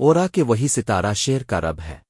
اورا کہ وہی ستارہ شیر کا رب ہے۔